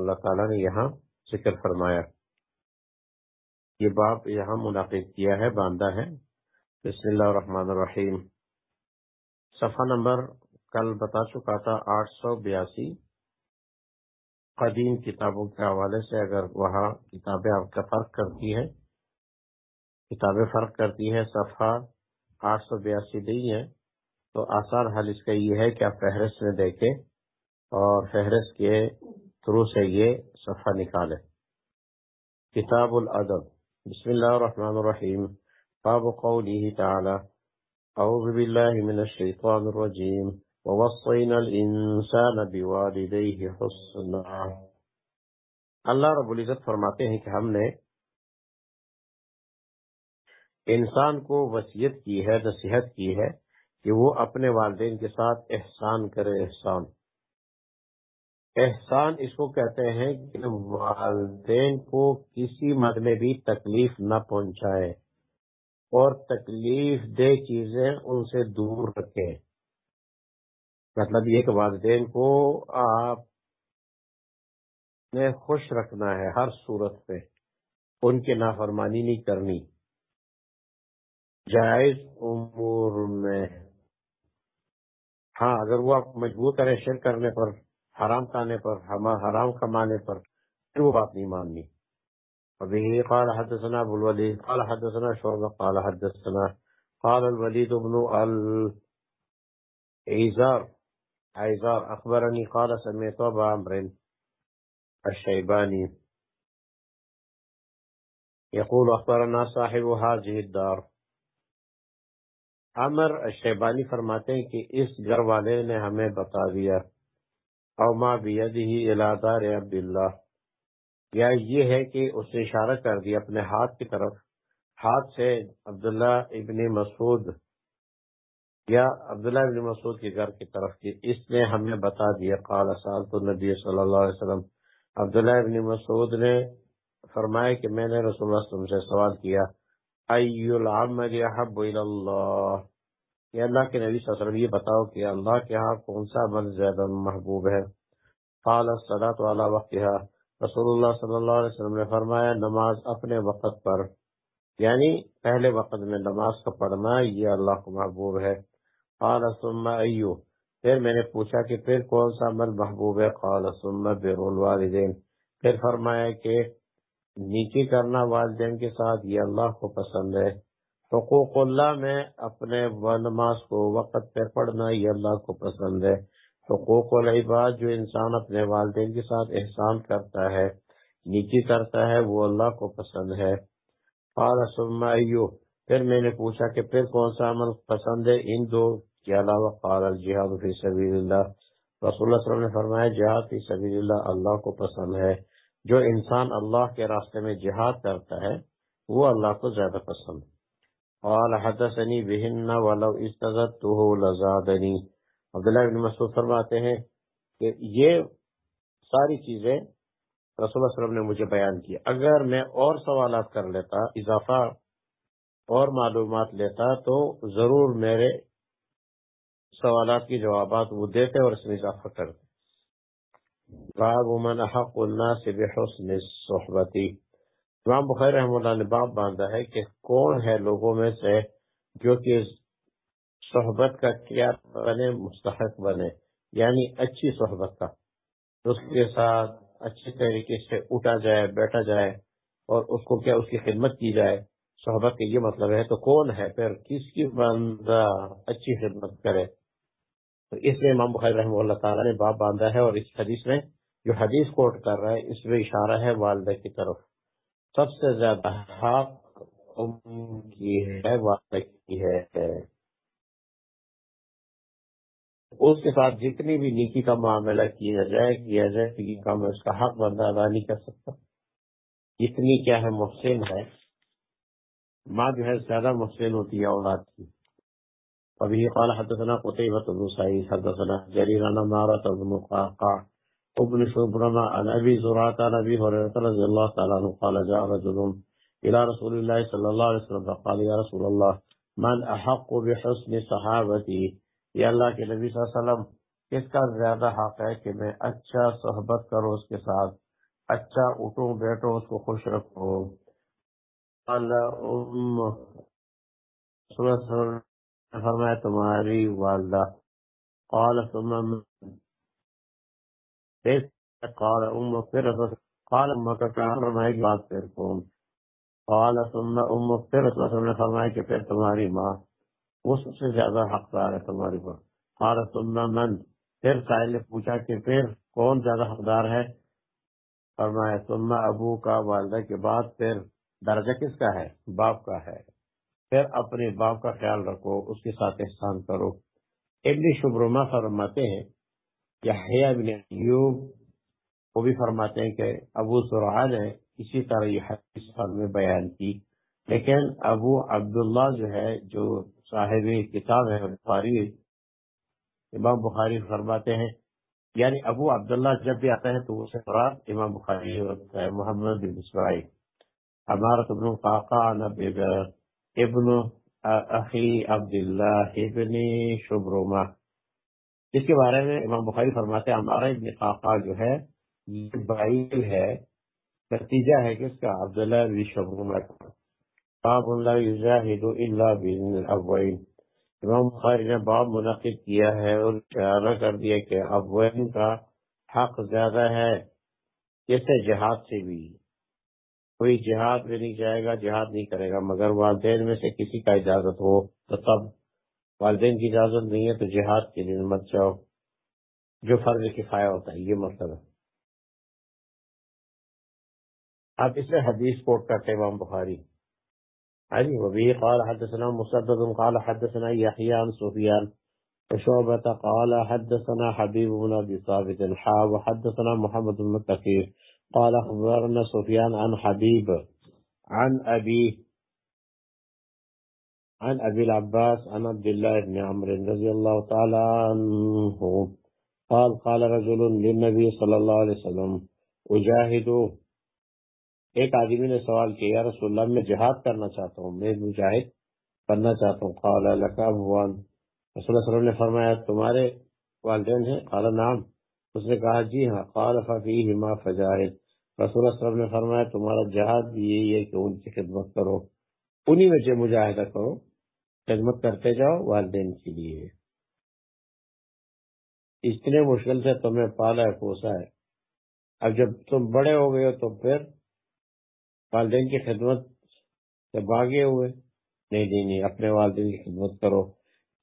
اللہ تعالیٰ نے یہاں ذکر فرمایا۔ یہ باب یہاں منعقد کیا ہے، باندھا ہے۔ بسم اللہ الرحمن الرحیم۔ صفحہ نمبر کل بتا چکا تھا، آٹھ سو بیاسی۔ قدیم کتابوں کے حوالے سے اگر وہاں کتابیں آپ کا فرق کرتی ہے کتابیں فرق کرتی ہیں، صفحہ آٹھ سو بیاسی نہیں ہے، تو آسان حل اس کا یہ ہے کہ آپ فہرست میں دیکھیں اور فہرست کے تھرو سے یہ صفحہ نکالے کتاب الادب۔ بسم اللہ الرحمن الرحیم۔ باب قوله تعالی اعوذ باللہ من الشیطان الرجیم۔ ووصینا الانسان بوالدیه حسنا۔ اللہ رب العزت فرماتے ہیں کہ ہم نے انسان کو وصیت کی ہے، نصیحت کی ہے کہ وہ اپنے والدین کے ساتھ احسان کرے، احسان۔ احسان اس کو کہتے ہیں کہ والدین کو کسی مد میں بھی تکلیف نہ پہنچائے اور تکلیف دہ چیزیں ان سے دور رکھے۔ مطلب یہ کہ والدین کو آپ نے خوش رکھنا ہے ہر صورت پہ ان کی نافرمانی نہیں کرنی۔ جائز امور میں۔ ہاں اگر وہ آپ مجبور کریں شیر کرنے پر حرام کھانے پر حرام کمانے پر پھر وہ بات نہیں ماننی۔ ابھی قال حدثنا ابو الولید، قال حدثنا شعبہ، قال حدثنا، قال الولید ابن العزار عزار اخبرني قال سمعت ابا عمرو الشيباني يقول اخبرنا صاحب هذه الدار۔ عمر شیبانی فرماتے ہیں کہ اس گھر والے نے ہمیں بتا دیا۔ او ما بیدہی الادار عبداللہ یا یہ ہے کہ اس نے اشارہ کر دیا اپنے ہاتھ کی طرف، ہاتھ سے عبداللہ ابن مسعود، یا عبداللہ ابن مسعود کے گھر کی طرف کی۔ اس نے ہمیں بتا دیا، قال سالت النبی صلی اللہ علیہ وسلم، عبداللہ ابن مسعود نے فرمایا کہ میں نے رسول اللہ صلی اللہ علیہ وسلم سے سوال کیا، ای العمل احب اللہ؟ کہ اللہ کے نبی صلی اللہ علیہ وسلم یہ بتاؤ کہ اللہ کے ہاں کون سا عمل زیادہ محبوب ہے۔ قال الصلاة على وقتها۔ رسول اللہ صلی اللہ علیہ وسلم نے فرمایا، نماز اپنے وقت پر۔ یعنی پہلے وقت میں نماز کا پڑھنا، یہ اللہ کو محبوب ہے۔ قال ثم ایو۔ پھر میں نے پوچھا کہ پھر کون سا عمل محبوب ہے؟ قال ثم بر الوالدین۔ پھر فرمایا کہ نیکی کرنا والدین کے ساتھ، یہ اللہ کو پسند ہے۔ حقوق اللہ میں اپنے نماز کو وقت پہ پڑھنا یہ اللہ کو پسند ہے۔ حقوق العباد جو انسان اپنے والدین کے ساتھ احسان کرتا ہے، نیکی کرتا ہے، وہ اللہ کو پسند ہے۔ قال ثم پھر میں نے پوچھا کہ پھر کون سا عمل پسند ہے؟ ان دو کے علاوہ قال الجہاد فی سبیل اللہ۔ رسول اللہ صلی اللہ علیہ وسلم نے فرمایا، جہاد فی سبیل اللہ اللہ کو پسند ہے۔ جو انسان اللہ کے راستے میں جہاد کرتا ہے، وہ اللہ کو زیادہ پسند قال حدثنی بہن ولو استغدته لزادنی عبداللہ بن مسعود فرماتے ہیں کہ یہ ساری چیزیں رسول اللہ علیہ وسلم نے مجھے بیان کی۔ اگر میں اور سوالات کر لیتا، اضافہ اور معلومات لیتا، تو ضرور میرے سوالات کی جوابات وہ دیتے اور اس میں اضافہ کرتے۔ باب من حق الناس بحسن الصحبتی امام بخیر رحم اللہ نے باب باندھا ہے کہ کون ہے لوگوں میں سے جو کہ صحبت کا کیا بنے، مستحق بنے یعنی اچھی صحبت کا، اس کے ساتھ اچھی طریقے سے اٹھا جائے، بیٹھا جائے، اور اس کو کیا، اس کی خدمت کی جائے۔ صحبت کا یہ مطلب ہے تو کون ہے؟ پھر کس کی بندہ اچھی خدمت کرے؟ تو اس میں امام بخیر رحمہ اللہ تعالیٰ نے باب باندھا ہے اور اس حدیث میں جو حدیث کوٹ کر رہا ہے، اس میں اشارہ ہے والدہ کی طرف۔ سب سے زیادہ حق ام کی ہے والدہ کی ہے۔ اس کے ساتھ جتنی بھی نیکی کا معاملہ کیا جائے کیا جائے نیکی کا میں اس کا حق بندہ ادا نہیں کر سکتا۔ اتنی کیا ہے، محسن ہے۔ ماں جو ہے، زیادہ محسن ہوتی ہے اولاد کی۔ وبه قال حدثنا قتيبة بن سعيد حدثنا جرير عن مارة بن قعقاع ابن شبرمة عن أبي زرعة عن أبي هريرة رضي الله تعالى عنه قال جاء رجل إلى رسول الله صلى الله عليه وسلم فقال يا رسول الله من أحق بحسن صحابتي یا اللہ کے نبی صلی اللہ علیہ وسلم، کس کا زیادہ حق ہے کہ میں اچھا صحبت کروں اس کے ساتھ؟ اچھا اٹھو بیٹھو اس کو خوش رکھو فرمایا، تمہاری والدہ۔ قال، ثم قال ام پھر قال ام کا فرمایا کہ بات پھر کون قال ثم ام پھر رسول نے فرمایا کہ پھر تمہاری ماں وہ سب سے زیادہ حقدار ہے تمہاری ماں۔ قال ثم من۔ پھر سائل نے پوچھا کہ پھر کون زیادہ حقدار ہے؟ فرمایا ثم ابو کا والدہ کے بعد پھر درجہ کس کا ہے؟ باپ کا ہے۔ پھر اپنے باپ کا خیال رکھو، اس کے ساتھ احسان کرو۔ ابن شبرما فرماتے ہیں ابن ایوب وہ بھی فرماتے ہیں کہ ابو سرحان نے اسی طرح یہ حدیث میں بیان کی۔ لیکن ابو عبداللہ جو ہے، جو صاحب کتاب ہے، بخاری، امام بخاری فرماتے ہیں۔ یعنی ابو عبداللہ جب بھی آتا ہے تو اسے امام بخاری ہوتا ہے محمد بن اسرائیل ہمارا ابن قاقا ابن اخی عبداللہ ابن شبرما جس کے بارے میں امام بخاری فرماتے ہیں، ہمارا ابن قاقا جو ہے، یہ بائل ہے، نتیجہ ہے کس کا عبداللہ بن شبرما کا باب اللہ یجاہد الا بن الاولین۔ امام بخاری نے باب منعقد کیا ہے اور اشارہ کر دیا کہ اولین کا حق زیادہ ہے جیسے جہاد سے بھی۔ کوئی جہاد میں نہیں جائے گا، جہاد نہیں کرے گا، مگر والدین میں سے کسی کا اجازت ہو تو تب والدین کی اجازت نہیں ہے تو جہاد کے لیے مت جاؤ۔ جو فرض کفایا ہوتا ہے، یہ مطلب ہے آپ اس میں حدیث کوٹ کرتے امام بخاری۔ علی وبی قال حدثنا مسدد، قال حدثنا يحيى عن سفيان وشعبة قال حدثنا حبيب بن ابي ثابت حا وحدثنا محمد بن كثير قال أخبرنا سفيان عن حبيب عن أبي عن أبي العباس، عن عبد الله بن عمرو رضي الله تعالى عنه قال قال رجل للنبي صلى الله عليه وسلم، اجاہدو. ایک آدمی نے سوال کیا، یا رسول اللہ، میں جہاد کرنا چاہتا ہوں، میں مجاہد کرنا چاہتا ہوں. قال لکا بھوان رسول اللہ صلی اللہ علیہ وسلم نے فرمایا، تمہارے والدین ہیں؟ قال نام اس نے کہا جی ہاں. قال، ففیہما فجاہد. رسول اللہ صلی اللہ علیہ وسلم نے فرمایا، تمہارا جہاد بھی یہی ہے کہ ان کی خدمت کرو، انہی میں سے مجاہدہ کرو خدمت کرتے جاؤ والدین کے لیے۔ اتنے مشکل سے تمہیں پالا ہے، پوسا ہے۔ اب جب تم بڑے ہو گئے ہو تو پھر والدین کی خدمت سے باغے ہوئے۔ نہیں نہیں نہیں، اپنے والدین کی خدمت کرو۔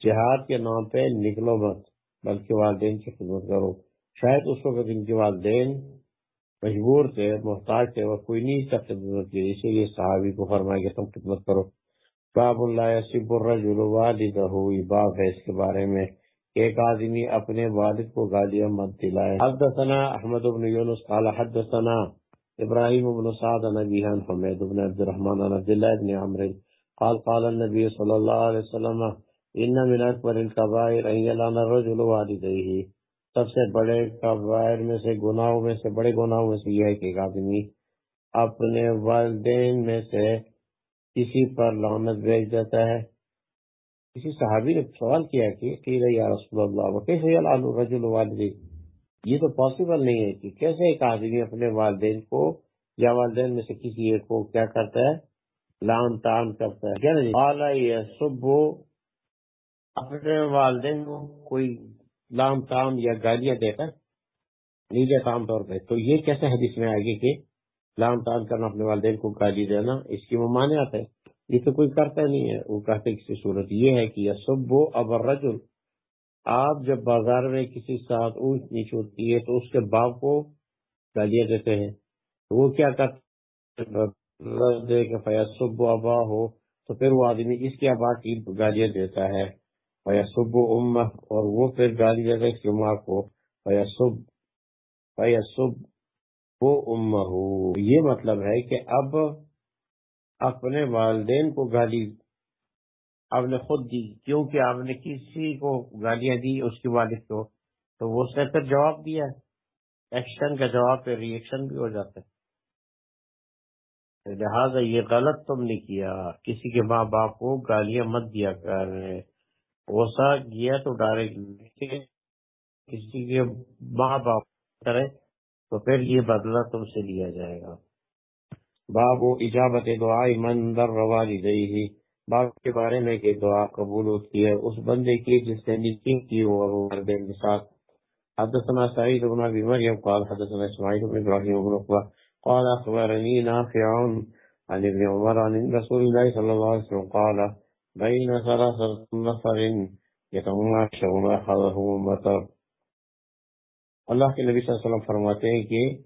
جہاد کے نام پہ نکلو مت، بلکہ والدین کی خدمت کرو۔ شاید اس وقت ان کے والدین مجبور تھے، محتاج تھے، وہ کوئی نہیں سب خدمت کی اسی لیے صحابی کو فرمایا کہ تم خدمت کرو۔ باب اللہ سب الرجل والدہ باب ہے اس کے بارے میں۔ ایک آدمی اپنے والد کو گالیاں مت دلائے۔ حدثنا احمد بن یونس قال حدثنا ابراہیم بن سعد نبی حمید بن عبد الرحمن عبد الله بن عمرو قال قال النبي صلى الله عليه وسلم، ان من اكبر الكبائر ان يلعن الرجل والديه سب سے بڑے کبائر میں سے، گناہوں میں سے، بڑے گناہوں میں سے یہ ہے کہ ایک آدمی اپنے والدین میں سے کسی پر لعنت بھیج دیتا ہے۔ کسی صحابی نے سوال کیا کہ یا رسول اللہ کیسے رجل والدی یہ تو پاسبل نہیں ہے کہ کیسے ایک آدمی اپنے والدین کو، یا والدین میں سے کسی ایک کو کیا کرتا ہے؟ لان تان کرتا ہے۔ یعنی کیا سب اپنے والدین کو کوئی لام تام یا گالیاں دے کر، نیلے عام طور پہ۔ تو یہ کیسے حدیث میں آئے گی کہ لام تام کرنا اپنے والدین کو گالی جی دینا، اس کی ممانعت ہے۔ یہ تو کوئی کرتا نہیں ہے۔ وہ کہتے کسی صورت یہ ہے کہ سب ابر رجل آپ جب بازار میں کسی ساتھ اونچ نیچ ہوتی ہے تو اس کے باپ کو گالیاں دیتے ہیں۔ وہ کیا کرتے سب ابا ہو، تو پھر وہ آدمی اس کے ابا کی گالیاں دیتا ہے۔ فیسب امہ، اور وہ پھر گالی دے گا اس کی ماں کو۔ فیسب فیسب وہ امہ یہ مطلب ہے کہ اب اپنے والدین کو گالی آپ نے خود دی، کیونکہ آپ نے کسی کو گالیاں دی اس کی والد کو، تو وہ سے پھر جواب دیا۔ ایکشن کا جواب پہ ریئیکشن بھی ہو جاتا ہے۔ لہٰذا یہ غلط تم نے کیا۔ کسی کے ماں باپ کو گالیاں مت دیا کر۔ غصہ گیا تو ڈائریکٹ کسی کے ماں باپ کرے تو پھر یہ بدلہ تم سے لیا جائے گا۔ باب و اجابت دعا من در روالی ہی باب کے بارے میں کہ دعا قبول ہوتی ہے اس بندے کی جس نے نیکی کی ہو اور وہ والدین کے ساتھ حدثنا سعيد بن ابي مريم قال حدثنا اسماعيل بن ابراهيم بن عقبه قال اخبرني نافع عن ابن عمر عن رسول الله صلى الله عليه وسلم قال بين ثلاثه نفر يتماشون اخذهم مطر۔ اللہ کے نبی صلی اللہ علیہ وسلم فرماتے ہیں کہ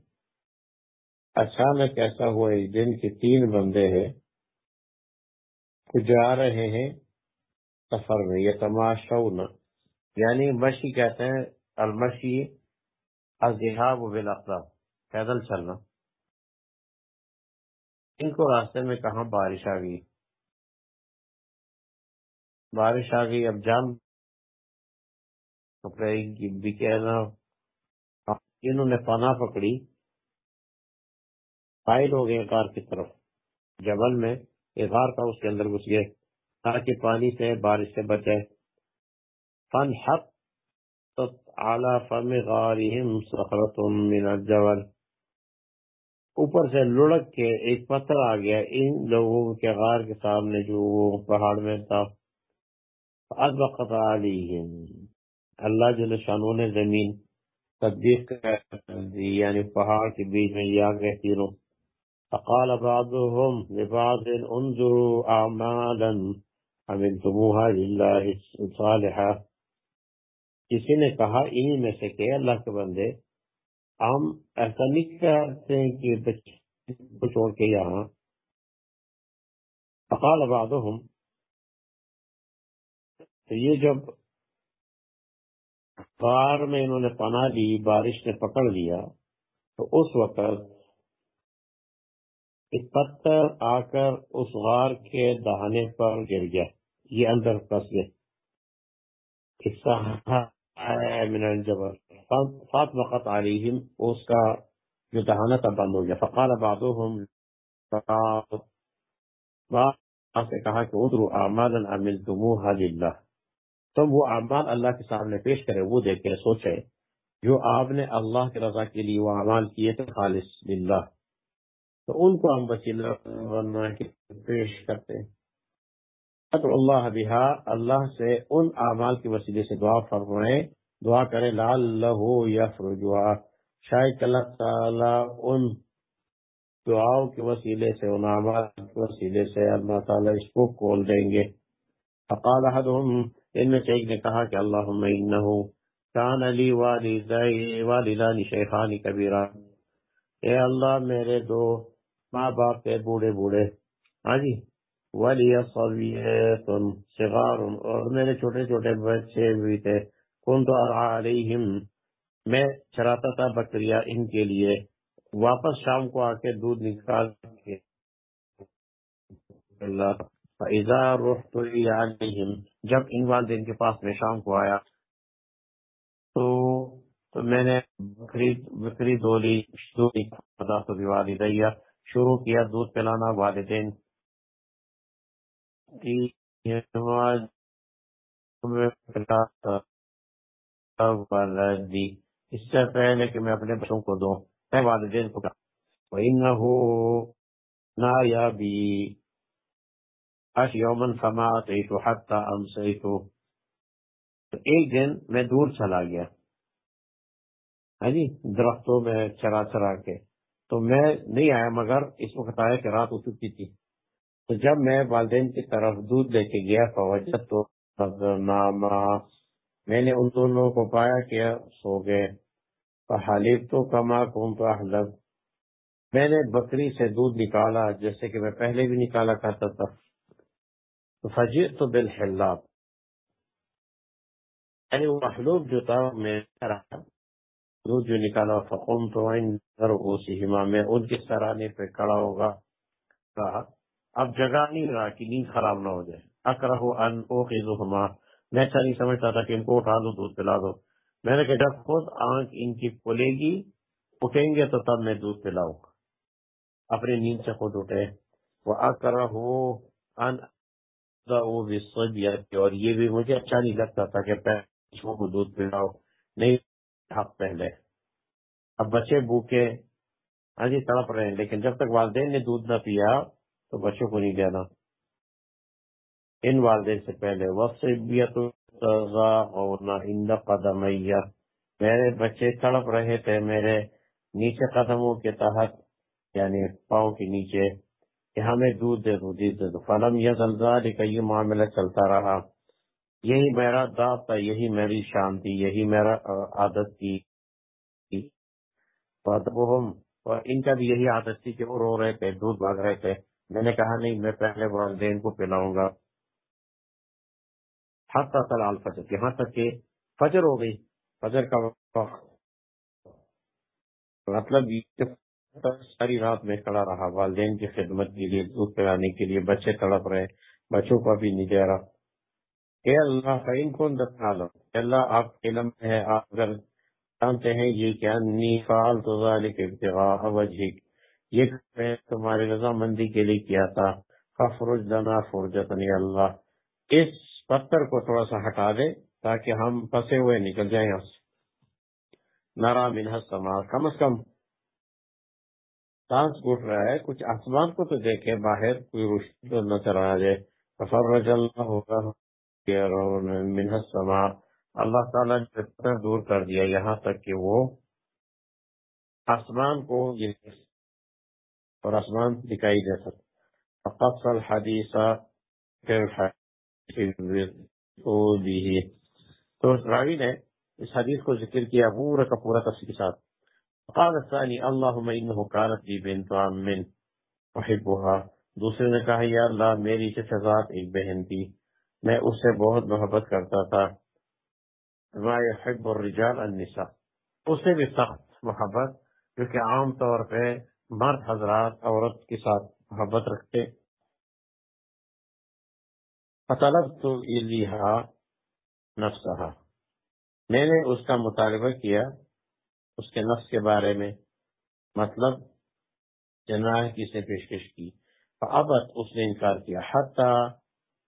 اچانک ایسا ہوا ایک دن کے تین بندے ہیں جا رہے ہیں سفر میں یہ تماشا یعنی مشی کہتے ہیں، المشی الذهاب بالاقدام، پیدل چلنا۔ ان کو راستے میں کہاں بارش آ گئی؟ بارش آ گئی، اب جان۔ بھی کہنا۔ انہوں نے پناہ پکڑی۔ فائل ہو گئے غار کی طرف۔ جبل میں ایک غار تھا، اس کے اندر گھس گئے تاکہ پانی سے بارش سے بچے فن حق اعلی فم غارہم صخرت من الجبل۔ اوپر سے لڑک کے ایک پتھر آ گیا، ان لوگوں کے غار کے سامنے جو وہ پہاڑ میں تھا۔ اضبقت علیہم اللہ جل شانو نے زمین تصدیق کر دی یعنی پہاڑ کے بیچ میں یہ آگے تینوں فقال بعضهم لبعض، انظروا اعمالا عملتموها لله صالحا۔ کسی نے کہا، انہی میں سے کہ اللہ کے بندے، ہم ایسا نہیں کرتے ہیں کہ بچے کو چھوڑ کے یہاں۔ فقال بعضهم، تو یہ جب غار میں انہوں نے پناہ لی بارش نے پکڑ لیا، تو اس وقت ایک پتھر آ کر اس غار کے دہانے پر گر گیا۔ یہ اندر پس گئے فات وقت علیہم، اس کا جو دہانہ تھا بند ہو گیا۔ فقال بعضهم بعض سے کہا کہ ادرو اعمالا عملتموها للہ تم وہ اعمال اللہ کے سامنے پیش کرے، وہ دیکھے سوچے۔ جو آپ نے اللہ کی رضا کے لیے وہ اعمال کیے تھے، خالص للہ۔ تو ان کو ہم وسیلہ پیش کرتے ہیں۔ اللہ بہا، اللہ سے ان اعمال کے وسیلے سے دعا فرمائے۔ دعا کرے لال لہو یفرجوا شاید اللہ تعالی ان دعاؤں کے وسیلے سے، ان اعمال کے وسیلے سے اللہ تعالی اس کو کھول دیں گے۔ فقال احدهم، ان میں سے ایک نے کہا کہ اللہم انہو کان علی والدانی شیخانی کبیرہ۔ اے اللہ، میرے دو ماں باپ کے بوڑھے بوڑھے۔ ہاں جی ولی صویتن صغار، اور میرے چھوٹے چھوٹے بچے بھی تھے۔ کن تو علیہم، میں چراتا تھا بکریا ان کے لیے۔ واپس شام کو آ کے دودھ نکال کے اللہ فَإِذَا رُحْتُ إِلَىٰ جب ان والدین کے پاس میں شام کو آیا، تو تو میں نے بکری بکری دولی دولی تو والدیا شروع کیا، دودھ پلانا، والدین اس سے پہلے کہ میں اپنے بچوں کو دوں، میں والدین کو کہا، وَإِنَّهُ نَا يَا بِي اش یومن فما اتیتو حتی ایک دن میں دور چلا گیا۔ ہاں جی درختوں میں چرا چرا کے۔ تو میں نہیں آیا، مگر اس وقت آیا کہ رات ہو چکی تھی۔ تو جب میں والدین کی طرف دودھ لے کے گیا، فوجت تو ناما میں نے ان دونوں کو پایا کہ سو گئے۔ حالف تو کما کون تو میں نے بکری سے دودھ نکالا، جیسے کہ میں پہلے بھی نکالا کرتا تھا۔ فجئت تو یعنی وہ محلوب جو تھا میں دودھ جو نکالا فقوم تو ہما میں ان کے سرانے پہ کڑا ہوگا۔ رہا اب جگہ نہیں رہا کہ نیند خراب نہ ہو جائے۔ اکرہ ان اوقظہما میں اچھا نہیں سمجھتا تھا کہ ان کو اٹھا دو، دودھ پلا دو۔ میں نے کہا، جب خود آنکھ ان کی کھلے گی، اٹھیں گے تو تب میں دودھ پلاؤں گا۔ اپنی نیند سے خود اٹھے۔ وہ اکرہ ان اور یہ بھی مجھے اچھا نہیں لگتا تھا کہ کو دودھ پلاؤ نہیں حق پہلے۔ اب بچے بھوکے ہاں جی تڑپ رہے ہیں، لیکن جب تک والدین نے دودھ نہ پیا تو بچوں کو نہیں دینا۔ ان والدین سے پہلے وصیت اور نہ قدم میرے بچے تڑپ رہے تھے میرے نیچے قدموں کے تحت یعنی پاؤں کے نیچے۔ کہ ہمیں دودھ دے دو، دودھ دے دو۔ فلم یا زلزال کا یہ معاملہ چلتا رہا۔ یہی میرا داد تھا، یہی میری شان تھی، یہی میرا عادت تھی۔ اور ان کا بھی یہی عادت تھی کہ وہ رو رہے تھے، دودھ بھاگ رہے تھے۔ میں نے کہا، نہیں، میں پہلے والدین کو پلاؤں گا۔ حتی تل الفجر، یہاں تک کہ فجر ہو گئی۔ فجر کا وقت۔ مطلب ساری رات میں کھڑا رہا، والدین کی خدمت کے لیے، دودھ پلانے کے لیے، بچے تڑپ رہے، بچوں کو بھی نہیں دے رہا اے اللہ کا ان کو دکھا لو اللہ، آپ علم ہے، آپ اگر جانتے ہیں، یہ کیا نی فال تو ابتغاء وجہک۔ یہ میں تمہاری رضامندی کے لیے کیا تھا؟ ففرج لنا فرجتنی اللہ۔ اس پتھر کو تھوڑا سا ہٹا دے تاکہ ہم پھنسے ہوئے نکل جائیں۔ نارا منہ سما کم از کم سانس گھٹ رہا ہے، کچھ آسمان کو تو دیکھے باہر کوئی روشنی تو نظر آ جائے۔ ففرج اللہ ہوگا منہ سما اللہ تعالیٰ نے پتھر دور کر دیا، یہاں تک کہ وہ آسمان کو اور آسمان دکھائی دے سکتا فقص الحدیث تو راوی نے اس حدیث کو ذکر کیا، پورا کا پورا تفصیل کے ساتھ۔ قال الثاني، اللهم انه كانت لي بنت عم احبها دوسرے نے کہا یا اللہ میری ذات ایک بہن تھی۔ میں اس سے بہت محبت کرتا تھا۔ ما يحب الرجال النساء۔ اس سے بھی سخت محبت کیونکہ عام طور پہ مرد حضرات عورت کے ساتھ محبت رکھتے۔ فطلبت الیها نفسها۔ میں نے اس کا مطالبہ کیا۔ اس کے نفس کے بارے میں مطلب جناح کی سے پیشکش کی۔ ابت اس نے انکار کیا۔ حتی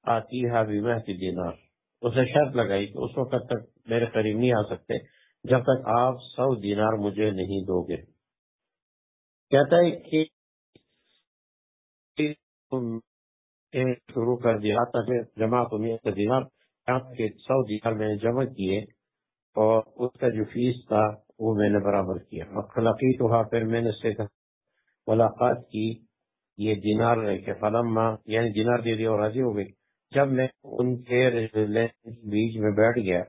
آتی بیمہ کی دینار۔ اسے شرط لگائی کہ اس وقت تک میرے قریب نہیں آ سکتے جب تک آپ سو دینار مجھے نہیں دو گے۔ کہتا ہے کہ شروع کر دیا۔ تک جمع تمہیں دینار سو دینار میں نے جمع کیے اور اس کا جو فیس تھا وہ میں نے برابر کیا۔ خلقی تو پھر میں نے اس سے ملاقات کی، یہ دینار لے کے فلم یعنی دینار دے دیا اور راضی ہو گئی جب میں ان کے بیچ میں بیٹھ گیا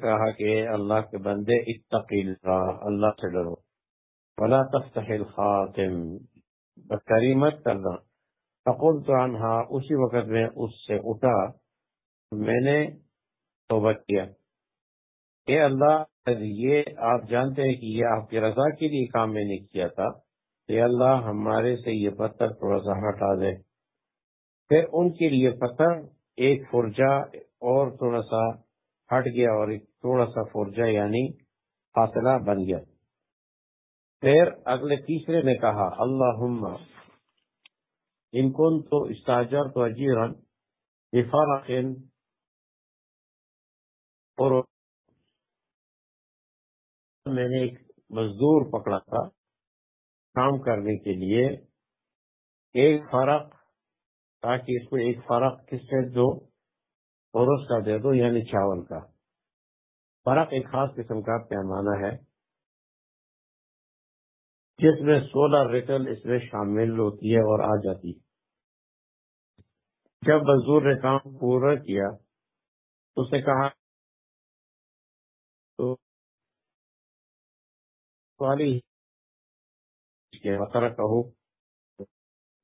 کہا کہ اللہ کے بندے اتقی اللہ سے ڈرو۔ ولا تفتح الخاتم بدکاری مت کرنا۔ فقلت عنها اسی وقت میں اس سے اٹھا، میں نے توبہ کیا۔ اے اللہ، یہ آپ جانتے ہیں کہ یہ آپ کی رضا کے لیے کام میں نے کیا تھا۔ اے اللہ، ہمارے سے یہ پتھر تھوڑا سا ہٹا دے پھر ان کے لیے پتھر، ایک فرجا اور تھوڑا سا ہٹ گیا اور ایک تھوڑا سا فرجا یعنی فاصلہ بن گیا۔ پھر اگلے تیسرے نے کہا اللہ ان کون تو استاجر تو اجیرن اور میں نے ایک مزدور پکڑا تھا کام کرنے کے لیے، ایک فرق تاکہ اس کو ایک فرق کس سے دو، اور اس کا دے دو یعنی چاول کا۔ فرق ایک خاص قسم کا پیمانہ ہے، جس میں سولہ ریٹل اس میں شامل ہوتی ہے اور آ جاتی جب مزدور نے کام پورا کیا، اس نے کہا تو ہو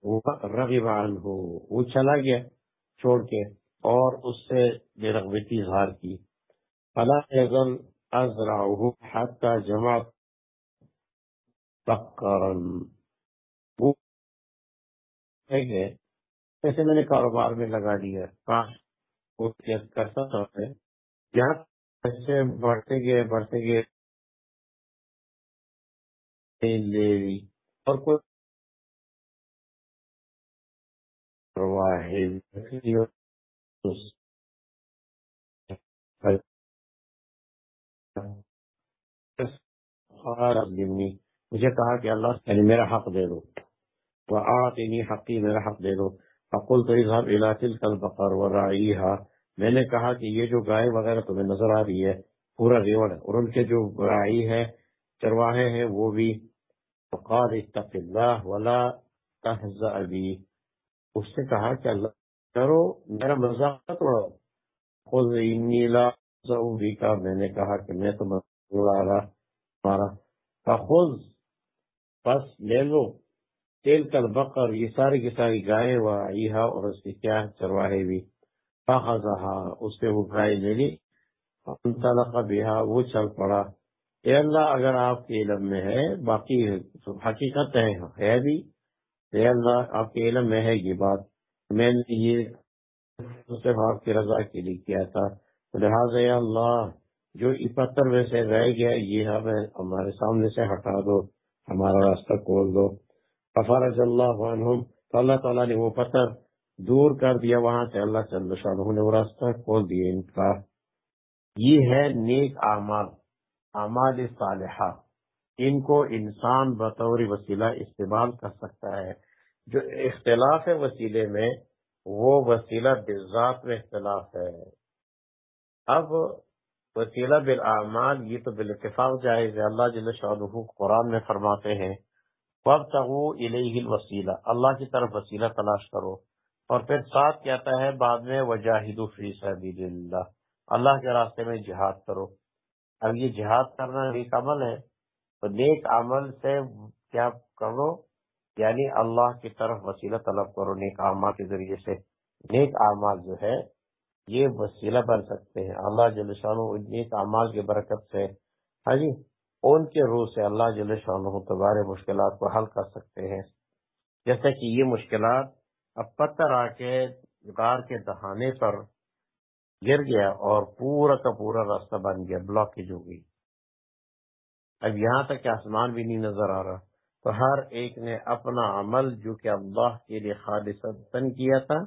وہ رغب عنہ وہ چلا گیا چھوڑ کے اور اس سے بے رغبتی اظہار کی۔ فلا یزل ازرعه حتى جمع بقرا وہ ایسے میں نے کاروبار میں لگا دیا، کاش وہ کرتا تھا جہاں ایسے بڑھتے گئے بڑھتے گئے۔ لے لی اور کوئی مجھے کہا کہ اللہ یعنی میرا حق دے دو۔ وہ آتی حقی، میرا حق دے دو۔ فقل تو اظہار علاقل کل بقر و میں نے کہا کہ یہ جو گائے وغیرہ تمہیں نظر آ رہی ہے، پورا ریوڑ ہے اور ان کے جو رائی ہے چرواہے ہیں، وہ بھی فقال اتق اللہ ولا تحزا ابی۔ اس نے کہا کہ اللہ کرو میرا مذاق توڑو خود انی لا کا میں نے کہا کہ میں تو مارا۔ فخذ بس لے لو۔ تیل کل بقر، یہ ساری کی ساری گائے و اور اس کی کیا چرواہے بھی۔ اس سے وہ لے لی۔ انطلق بها، وہ چل پڑا۔ اے اللہ، اگر آپ کے علم میں ہے، باقی حقیقت ہے ہے بھی۔ اے اللہ، آپ کے علم میں ہے یہ بات۔ میں نے یہ صرف آپ کی رضا کے لیے کیا تھا۔ لہٰذا اللہ، جو پتھر میں سے رہ گیا، یہ ہمیں ہمارے سامنے سے ہٹا دو، ہمارا راستہ کھول دو۔ ففرج اللہ عنہم تو اللہ تعالیٰ نے وہ پتھر دور کر دیا وہاں سے اللہ صلی اللہ نے وہ راستہ کھول دیا ان کا۔ یہ ہے نیک اعمال اعمال صالحہ۔ ان کو انسان بطور وسیلہ استعمال کر سکتا ہے۔ جو اختلاف ہے وسیلے میں، وہ وسیلہ بذات میں اختلاف ہے۔ اب وسیلہ بالاعمال، یہ تو بالاتفاق جائز ہے۔ اللہ جل شاہ قرآن میں فرماتے ہیں وب تغو الوسیلہ۔ اللہ کی طرف وسیلہ تلاش کرو۔ اور پھر ساتھ کہتا ہے، بعد میں وجاہد فی سبیل اللہ اللہ کے راستے میں جہاد کرو۔ اب یہ جہاد کرنا نیک عمل ہے۔ تو نیک عمل سے کیا کرو؟ یعنی اللہ کی طرف وسیلہ طلب کرو نیک اعمال کے ذریعے سے۔ نیک اعمال جو ہے، یہ وسیلہ بن سکتے ہیں۔ اللہ جل شاہ نیک اعمال کی برکت سے ہاں جی؟ ان کے روح سے اللہ جل شاہ تبارے مشکلات کو حل کر سکتے ہیں۔ جیسے کہ یہ مشکلات اب پتھر آ کے گار کے دہانے پر گر گیا اور پورا کا پورا راستہ بن گیا بلاکیج ہو گئی۔ اب یہاں تک کہ آسمان بھی نہیں نظر آ رہا۔ تو ہر ایک نے اپنا عمل جو کہ اللہ کے لیے خالص کیا تھا،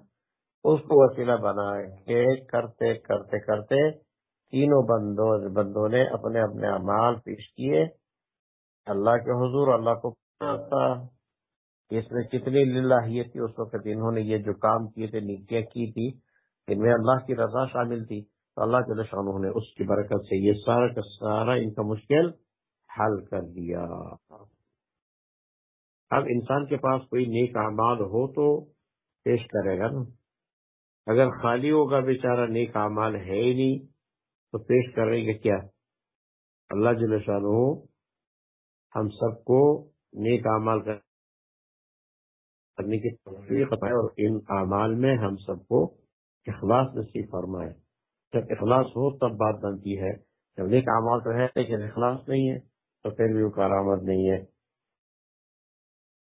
اس کو وسیلہ بنا کے کرتے کرتے کرتے تینوں بندوں بندوں نے اپنے اپنے اعمال پیش کیے۔ اللہ کے حضور، اللہ کو اس میں کتنی للہیت تھی، اس وقت انہوں نے یہ جو کام کیے تھے، نیکیاں کی تھی ان میں اللہ کی رضا شامل تھی، تو اللہ کے شاہ نے اس کی برکت سے یہ سارا کا سارا ان کا مشکل حل کر دیا۔ اب انسان کے پاس کوئی نیک اعمال ہو تو پیش کرے گا نا۔ اگر خالی ہوگا بیچارہ، نیک اعمال ہے ہی نہیں، تو پیش کرے گا کیا؟ اللہ جل شاہ ہم سب کو نیک اعمال کرنے کی توفیق اور ان اعمال میں ہم سب کو اخلاص نصیب فرمائے۔ جب اخلاص ہو تب بات بنتی ہے۔ جب نیک اعمال تو ہے لیکن اخلاص نہیں ہے تو پھر بھی وہ کارآمد نہیں ہے۔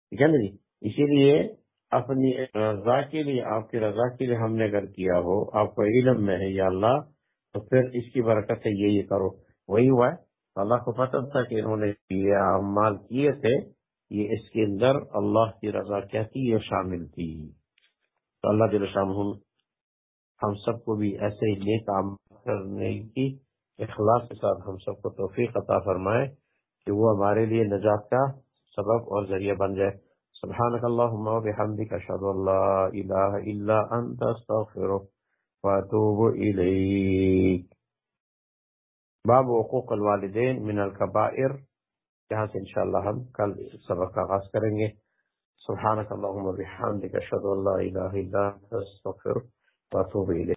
ٹھیک ہے نا جی اسی لیے اپنی رضا کے لیے آپ کی رضا کے لیے ہم نے اگر کیا ہو آپ کو علم میں ہے یا اللہ تو پھر اس کی برکت سے یہ یہ کرو۔ وہی ہوا ہے اللہ کو پتہ تھا کہ انہوں نے یہ اعمال کیے تھے۔ یہ اس کے اندر اللہ کی رضا کیا تھی یہ شامل تھی؟ تو اللہ جل شاہ ہم سب کو بھی ایسے ہی نیک کام کرنے کی اخلاص کے ساتھ ہم سب کو توفیق عطا فرمائے کہ وہ ہمارے لیے نجات کا سبب اور ذریعہ بن جائے۔ سبحانك اللهم وبحمدك اشهد ان لا اله الا انت استغفرك واتوب اليك باب حقوق الوالدین من الكبائر یہاں سے انشاءاللہ ہم کل سبق کا آغاز کریں گے۔ سبحانک اللہم وبحمدك اشهد ان لا الہ الا انت استغفرك واتوب الیک۔